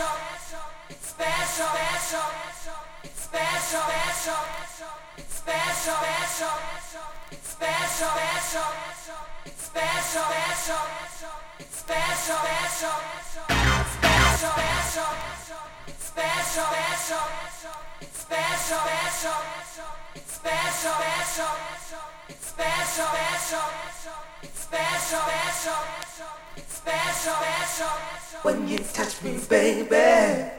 special. It's special. It's special. It's special. It's special. It's special. It's special. It's special. It's special. It's special. It's special. It's. Special it's special, when you touch me, baby.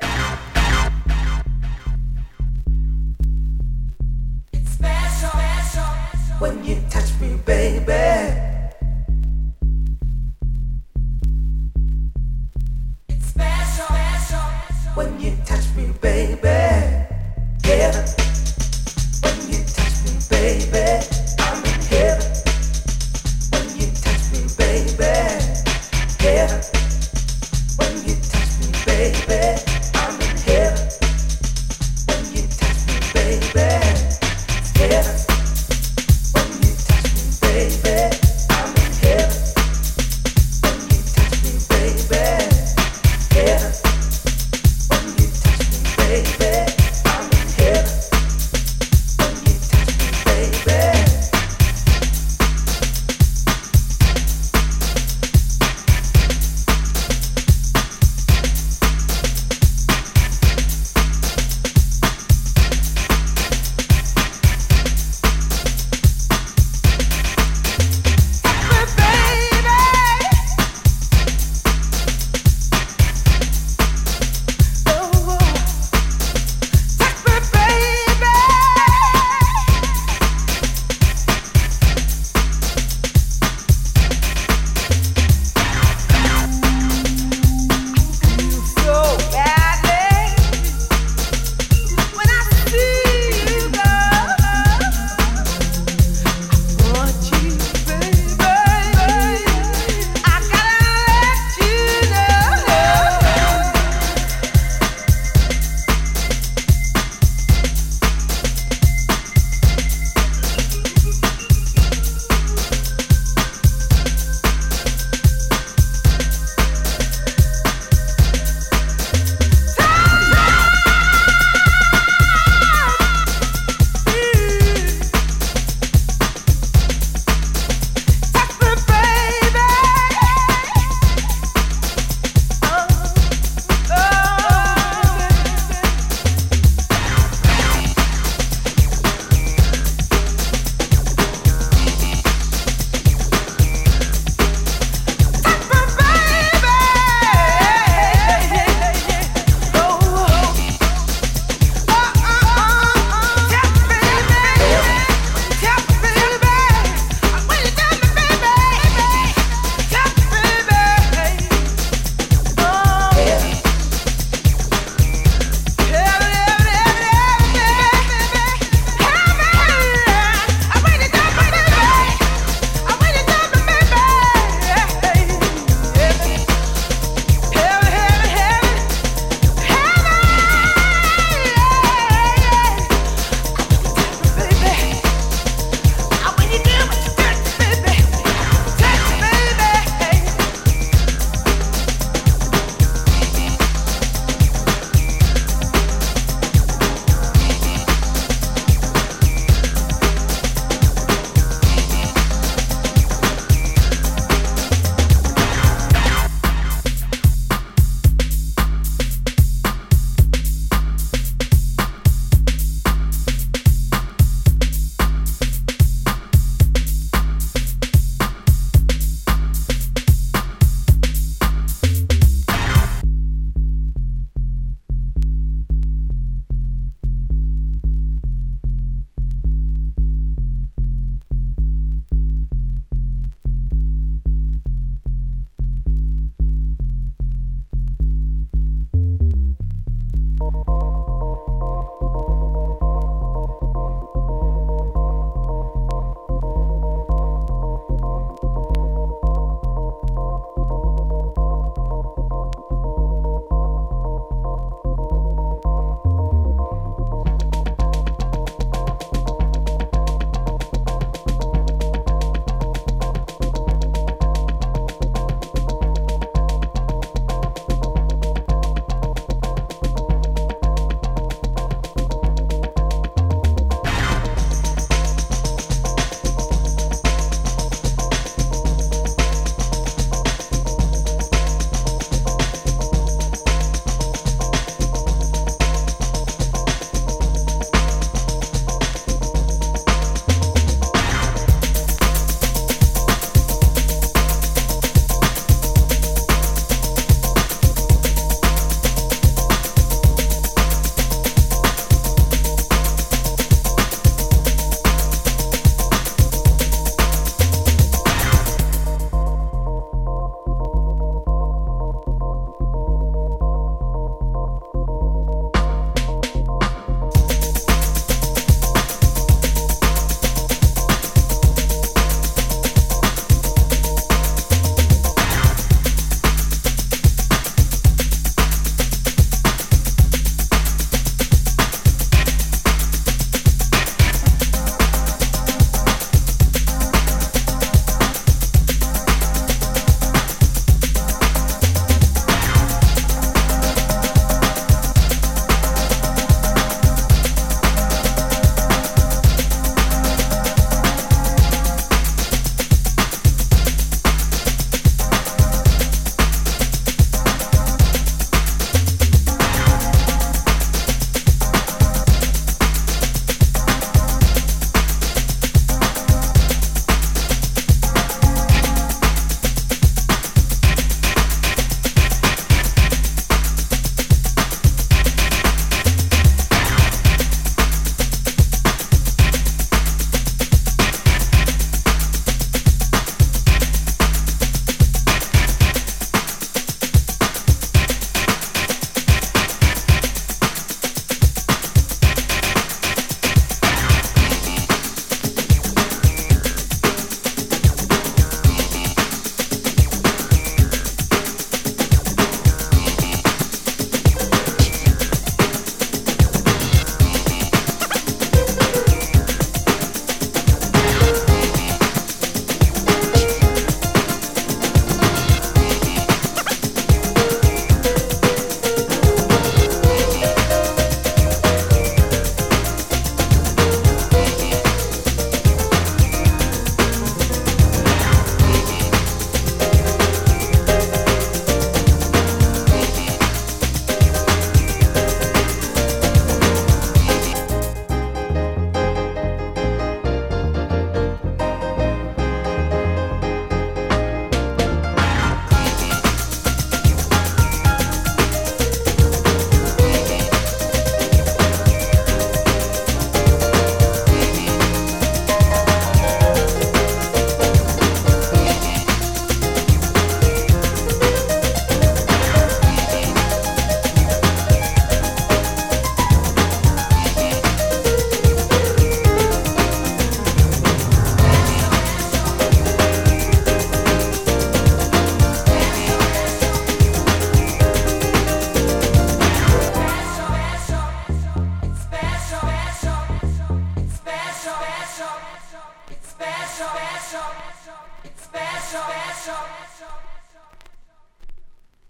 It's special, when you touch me, baby. It's special when you touch me, baby. Yeah, when you touch me, baby.